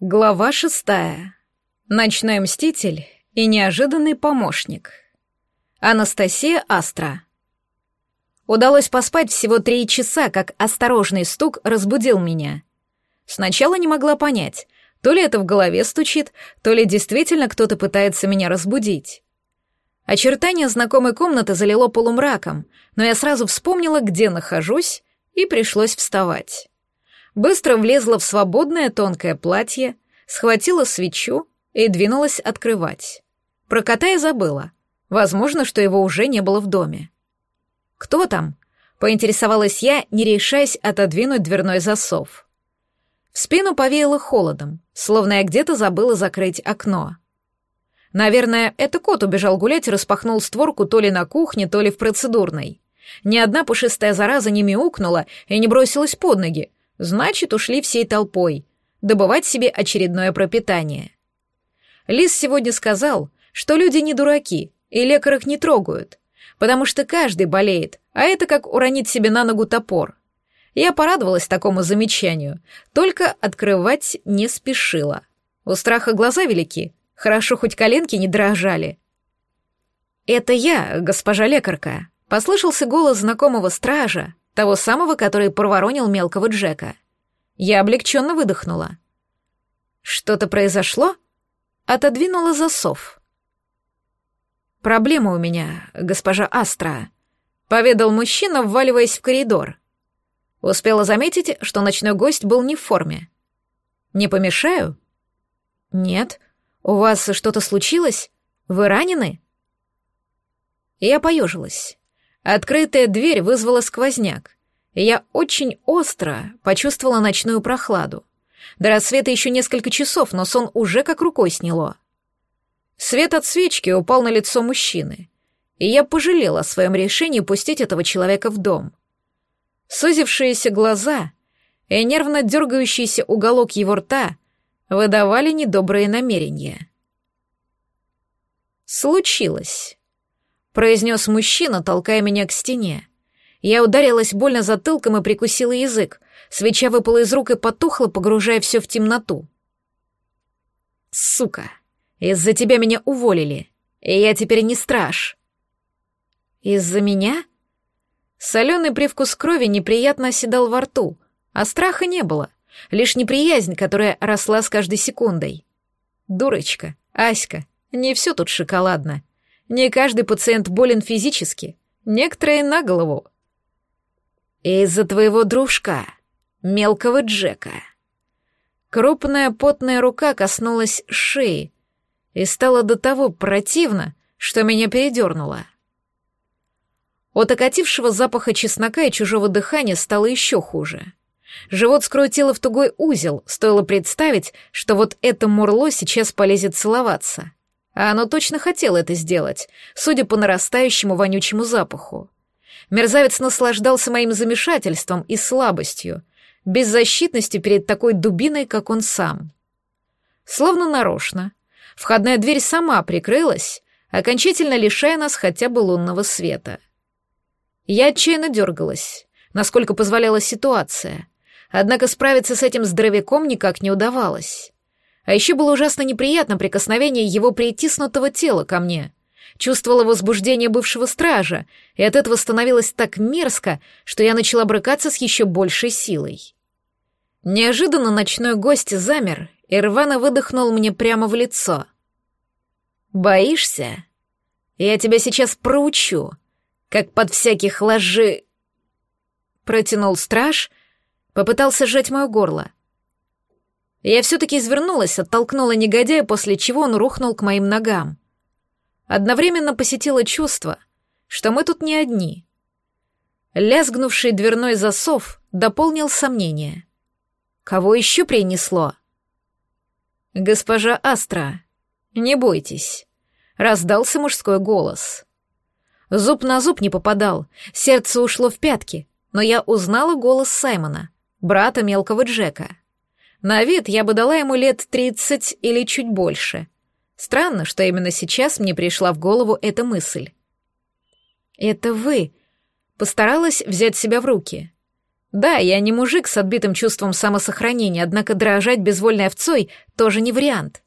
Глава шестая. Ночной мститель и неожиданный помощник. Анастасия Астра. Удалось поспать всего три часа, как осторожный стук разбудил меня. Сначала не могла понять, то ли это в голове стучит, то ли действительно кто-то пытается меня разбудить. Очертание знакомой комнаты залило полумраком, но я сразу вспомнила, где нахожусь, и пришлось вставать быстро влезла в свободное тонкое платье, схватила свечу и двинулась открывать. Про кота я забыла. Возможно, что его уже не было в доме. «Кто там?» — поинтересовалась я, не решаясь отодвинуть дверной засов. В спину повеяло холодом, словно я где-то забыла закрыть окно. Наверное, это кот убежал гулять и распахнул створку то ли на кухне, то ли в процедурной. Ни одна пушистая зараза не мяукнула и не бросилась под ноги, Значит, ушли всей толпой, добывать себе очередное пропитание. Лис сегодня сказал, что люди не дураки и лекарь не трогают, потому что каждый болеет, а это как уронить себе на ногу топор. Я порадовалась такому замечанию, только открывать не спешила. У страха глаза велики, хорошо хоть коленки не дрожали. «Это я, госпожа лекарка», — послышался голос знакомого стража, того самого, который проворонил мелкого Джека. Я облегченно выдохнула. Что-то произошло? Отодвинула засов. «Проблема у меня, госпожа Астра», — поведал мужчина, вваливаясь в коридор. Успела заметить, что ночной гость был не в форме. «Не помешаю?» «Нет. У вас что-то случилось? Вы ранены?» Я поежилась. Открытая дверь вызвала сквозняк. Я очень остро почувствовала ночную прохладу. До рассвета еще несколько часов, но сон уже как рукой сняло. Свет от свечки упал на лицо мужчины, и я пожалела о своем решении пустить этого человека в дом. Сузившиеся глаза и нервно дергающийся уголок его рта выдавали недобрые намерения. Случилось произнес мужчина, толкая меня к стене. Я ударилась больно затылком и прикусила язык. Свеча выпала из рук и потухла, погружая все в темноту. «Сука! Из-за тебя меня уволили, и я теперь не страж!» «Из-за меня?» Соленый привкус крови неприятно оседал во рту, а страха не было, лишь неприязнь, которая росла с каждой секундой. «Дурочка, Аська, не все тут шоколадно!» Не каждый пациент болен физически, некоторые на голову. Из-за твоего дружка, мелкого Джека. Крупная потная рука коснулась шеи и стало до того противно, что меня передернуло. От окатившего запаха чеснока и чужого дыхания стало еще хуже. Живот скрутило в тугой узел, стоило представить, что вот это мурло сейчас полезет целоваться. А оно точно хотело это сделать, судя по нарастающему вонючему запаху. Мерзавец наслаждался моим замешательством и слабостью, беззащитностью перед такой дубиной, как он сам. Словно нарочно. Входная дверь сама прикрылась, окончательно лишая нас хотя бы лунного света. Я отчаянно дергалась, насколько позволяла ситуация. Однако справиться с этим здоровяком никак не удавалось. А еще было ужасно неприятно прикосновение его притиснутого тела ко мне. Чувствовала возбуждение бывшего стража, и от этого становилось так мерзко, что я начала брыкаться с еще большей силой. Неожиданно ночной гость замер и рвано выдохнул мне прямо в лицо. «Боишься? Я тебя сейчас проучу, как под всяких ложи...» Протянул страж, попытался сжать мое горло — я все-таки извернулась, оттолкнула негодяя, после чего он рухнул к моим ногам. Одновременно посетило чувство, что мы тут не одни. Лязгнувший дверной засов дополнил сомнение. Кого еще принесло? «Госпожа Астра, не бойтесь», — раздался мужской голос. Зуб на зуб не попадал, сердце ушло в пятки, но я узнала голос Саймона, брата мелкого Джека. На вид я бы дала ему лет 30 или чуть больше. Странно, что именно сейчас мне пришла в голову эта мысль. «Это вы», постаралась взять себя в руки. Да, я не мужик с отбитым чувством самосохранения, однако дрожать безвольной овцой тоже не вариант.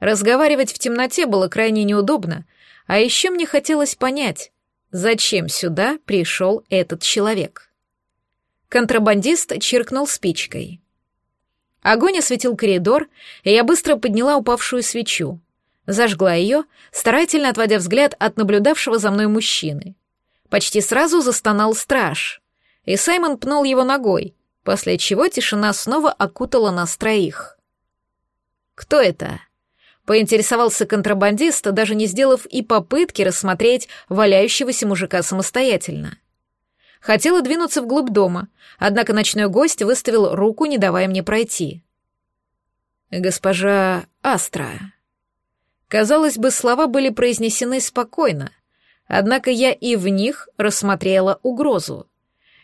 Разговаривать в темноте было крайне неудобно, а еще мне хотелось понять, зачем сюда пришел этот человек. Контрабандист чиркнул спичкой. Огонь осветил коридор, и я быстро подняла упавшую свечу. Зажгла ее, старательно отводя взгляд от наблюдавшего за мной мужчины. Почти сразу застонал страж, и Саймон пнул его ногой, после чего тишина снова окутала нас троих. «Кто это?» Поинтересовался контрабандист, даже не сделав и попытки рассмотреть валяющегося мужика самостоятельно. Хотела двинуться вглубь дома, однако ночной гость выставил руку, не давая мне пройти. «Госпожа Астра». Казалось бы, слова были произнесены спокойно, однако я и в них рассмотрела угрозу.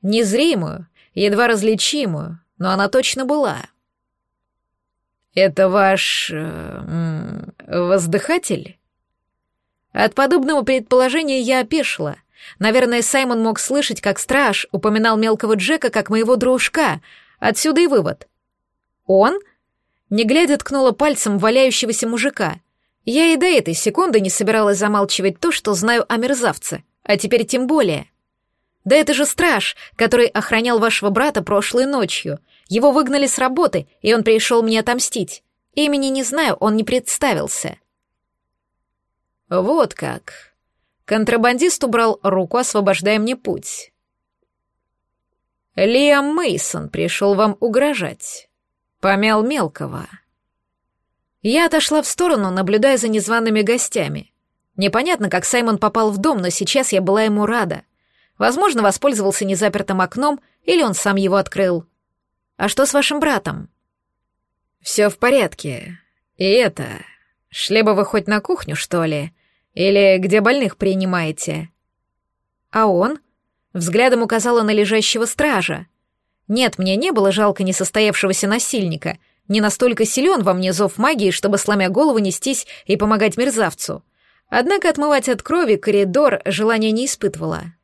Незримую, едва различимую, но она точно была. «Это ваш... Э, воздыхатель?» От подобного предположения я опешила — Наверное, Саймон мог слышать, как страж упоминал мелкого Джека как моего дружка. Отсюда и вывод. Он? Не глядя, ткнула пальцем валяющегося мужика. Я и до этой секунды не собиралась замалчивать то, что знаю о мерзавце. А теперь тем более. Да это же страж, который охранял вашего брата прошлой ночью. Его выгнали с работы, и он пришел мне отомстить. Имени не знаю, он не представился. Вот как, Контрабандист убрал руку, освобождая мне путь. Лиам Мейсон пришел вам угрожать. Помял мелкого. Я отошла в сторону, наблюдая за незваными гостями. Непонятно, как Саймон попал в дом, но сейчас я была ему рада. Возможно, воспользовался незапертым окном, или он сам его открыл. А что с вашим братом? Все в порядке. И это... Шлебова хоть на кухню, что ли? Или где больных принимаете?» А он взглядом указала на лежащего стража. «Нет, мне не было жалко несостоявшегося насильника. Не настолько силен во мне зов магии, чтобы, сломя голову, нестись и помогать мерзавцу. Однако отмывать от крови коридор желания не испытывала».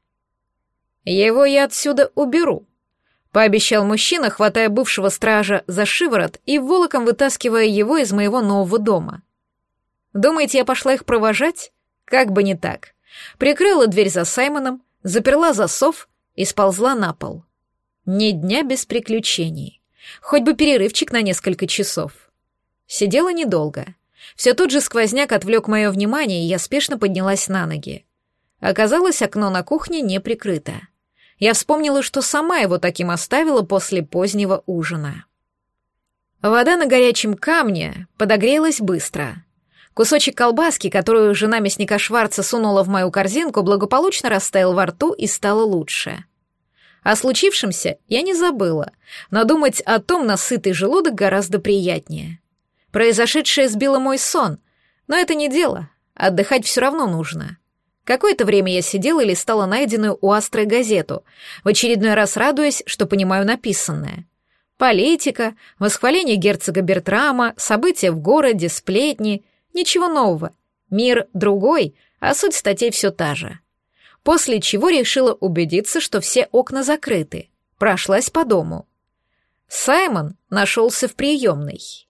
«Его я отсюда уберу», — пообещал мужчина, хватая бывшего стража за шиворот и волоком вытаскивая его из моего нового дома. «Думаете, я пошла их провожать?» как бы не так. Прикрыла дверь за Саймоном, заперла засов и сползла на пол. Ни дня без приключений. Хоть бы перерывчик на несколько часов. Сидела недолго. Все тот же сквозняк отвлек мое внимание, и я спешно поднялась на ноги. Оказалось, окно на кухне не прикрыто. Я вспомнила, что сама его таким оставила после позднего ужина. Вода на горячем камне подогрелась быстро — Кусочек колбаски, которую жена мясника Шварца сунула в мою корзинку, благополучно растаял во рту и стало лучше. О случившемся я не забыла, но думать о том на сытый желудок гораздо приятнее. Произошедшее сбило мой сон, но это не дело, отдыхать все равно нужно. Какое-то время я сидела или стала найденную у Астры газету, в очередной раз радуясь, что понимаю написанное. Политика, восхваление герцога Бертрама, события в городе, сплетни — Ничего нового. Мир другой, а суть статей все та же. После чего решила убедиться, что все окна закрыты. Прошлась по дому. Саймон нашелся в приемной.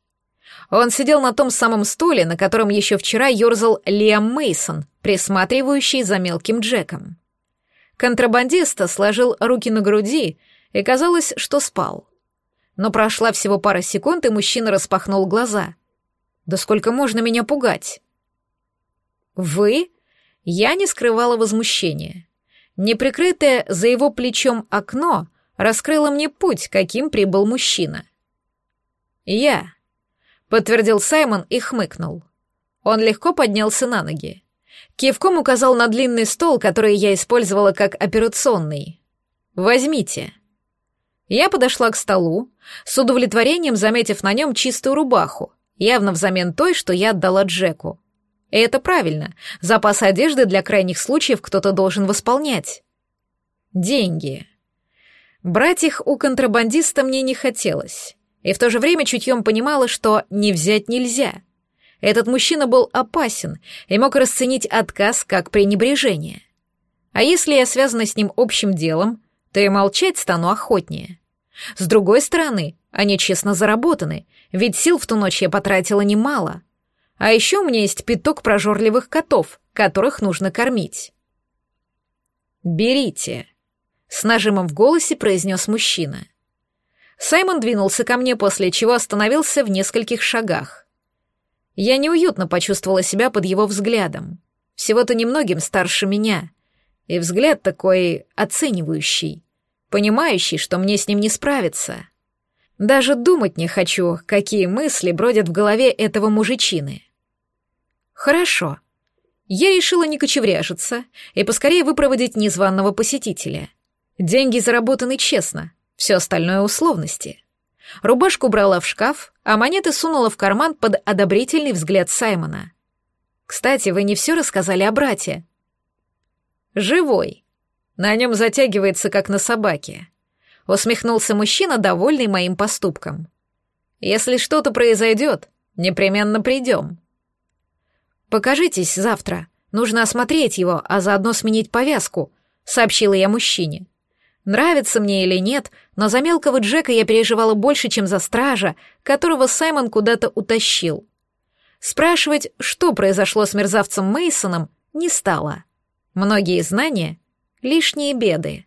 Он сидел на том самом стуле, на котором еще вчера ерзал Лиам Мейсон, присматривающий за мелким Джеком. Контрабандиста сложил руки на груди, и казалось, что спал. Но прошла всего пара секунд, и мужчина распахнул глаза — да сколько можно меня пугать? Вы? Я не скрывала возмущения. Неприкрытое за его плечом окно раскрыло мне путь, каким прибыл мужчина. Я, подтвердил Саймон и хмыкнул. Он легко поднялся на ноги. Кивком указал на длинный стол, который я использовала как операционный. «Возьмите». Я подошла к столу, с удовлетворением заметив на нем чистую рубаху, явно взамен той, что я отдала Джеку. И это правильно. Запас одежды для крайних случаев кто-то должен восполнять. Деньги. Брать их у контрабандиста мне не хотелось. И в то же время чутьем понимала, что не взять нельзя. Этот мужчина был опасен и мог расценить отказ как пренебрежение. А если я связана с ним общим делом, то и молчать стану охотнее. С другой стороны, они честно заработаны, ведь сил в ту ночь я потратила немало. А еще у меня есть пяток прожорливых котов, которых нужно кормить. «Берите», — с нажимом в голосе произнес мужчина. Саймон двинулся ко мне, после чего остановился в нескольких шагах. Я неуютно почувствовала себя под его взглядом. Всего-то немногим старше меня. И взгляд такой оценивающий, понимающий, что мне с ним не справиться. Даже думать не хочу, какие мысли бродят в голове этого мужичины. Хорошо. Я решила не кочевряжиться и поскорее выпроводить незваного посетителя. Деньги заработаны честно, все остальное — условности. Рубашку брала в шкаф, а монеты сунула в карман под одобрительный взгляд Саймона. «Кстати, вы не все рассказали о брате». «Живой. На нем затягивается, как на собаке», — усмехнулся мужчина, довольный моим поступком. «Если что-то произойдет, непременно придем». «Покажитесь завтра. Нужно осмотреть его, а заодно сменить повязку», — сообщила я мужчине. Нравится мне или нет, но за мелкого Джека я переживала больше, чем за стража, которого Саймон куда-то утащил. Спрашивать, что произошло с мерзавцем Мейсоном, не стало. Многие знания — лишние беды.